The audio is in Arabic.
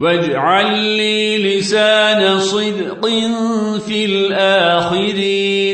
واجعل لي لسان صدق في الآخرين.